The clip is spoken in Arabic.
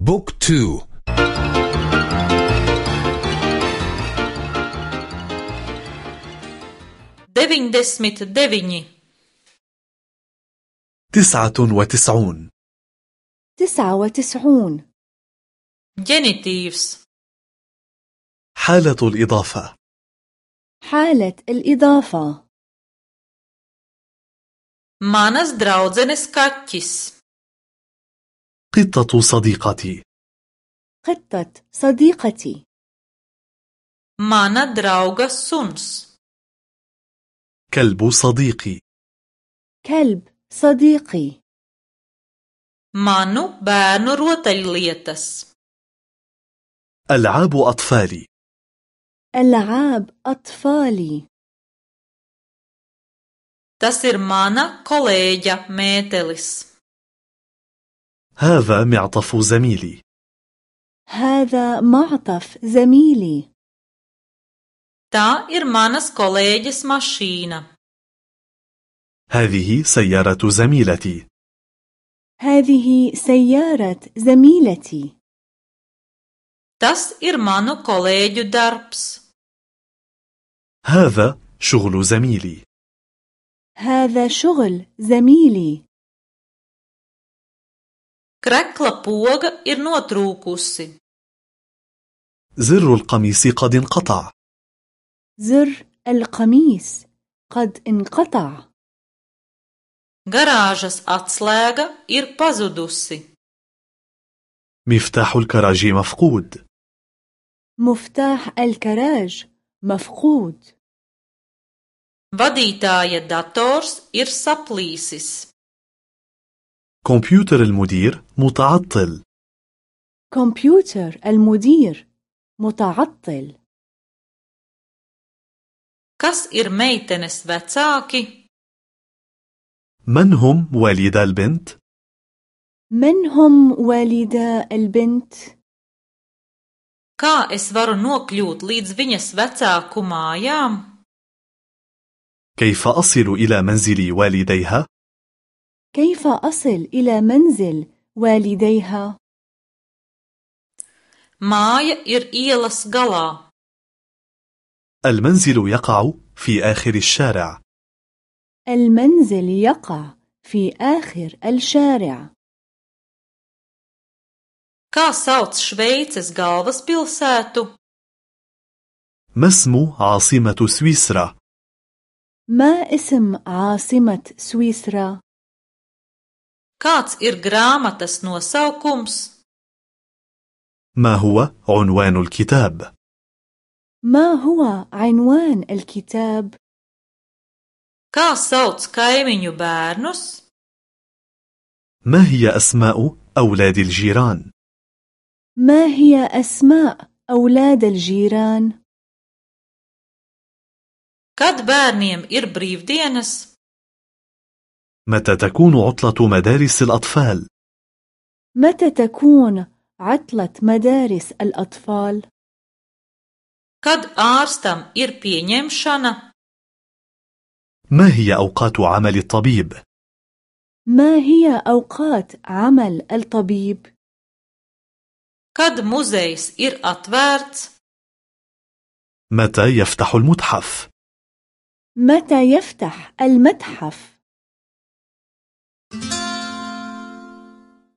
بوك تو. Deviņdesmit deviņi تسعة وتسعون. تسعة وتسعون. Ģenitīvs حالة الإضافة. حالة الإضافة. Manas draudzenes kaķis قطة صديقتي. قطة صديقتي. mana drauga suns كلب صديقي. كلب صديقي. manu bērnu rotaļlietas ألعاب أطفالي. ألعاب أطفالي. tas ir mana kolēģa mētelis هذا معطف زميلي. هذا معطف زميلي. Tā ir manas kolēģes mašīna. هذه سيارة زميلتي. هذه سيارة زميلتي. Tas ir manu kolēģu darbs. هذا شغل زميلي. هذا شغل زميلي. Krekla poga ir notrūkusi زر القميص قد انقطع زر القميص قد انقطع garāžas atslēga ir pazudusi مفتاح الكراج مفقود مفتاح الكراج مفقود vadītāja dators ir saplīsis كمبيوتر المدير متعطل كمبيوتر المدير متعطل kas ir meitenes vecāki من هم والدا البنت؟ من هم والدا البنت؟ kā es varu nokļūt līdz viņas vecāku mājām كيف أصل إلى منزل والديها؟ كيف أصل إلى منزل والديها؟ māja ir ielas galā المنزل يقع في آخر الشارع المنزل يقع في آخر الشارع kā sauc Šveices galvaspilsētu ما اسم عاصمة سويسرا؟ ما اسم عاصمة سويسرا؟ Kāds ir grāmatas nosaukums ما هو عنوان الكتاب؟ ما هو عنوان الكتاب؟ kā sauc kaimiņu bērnus ما هي أسماء أولاد الجيران؟ ما هي أسماء أولاد الجيران؟ kad bērniem ir brīvdienas متى تكون عطلة مدارس الأطفال؟ متى تكون عطلة مدارس الأطفال؟ kad ārstam ir pieņemšana ما هي أوقات عمل الطبيب؟ ما هي أوقات عمل الطبيب؟ kad muzejs ir atvērts متى يفتح المتحف؟ متى يفتح المتحف؟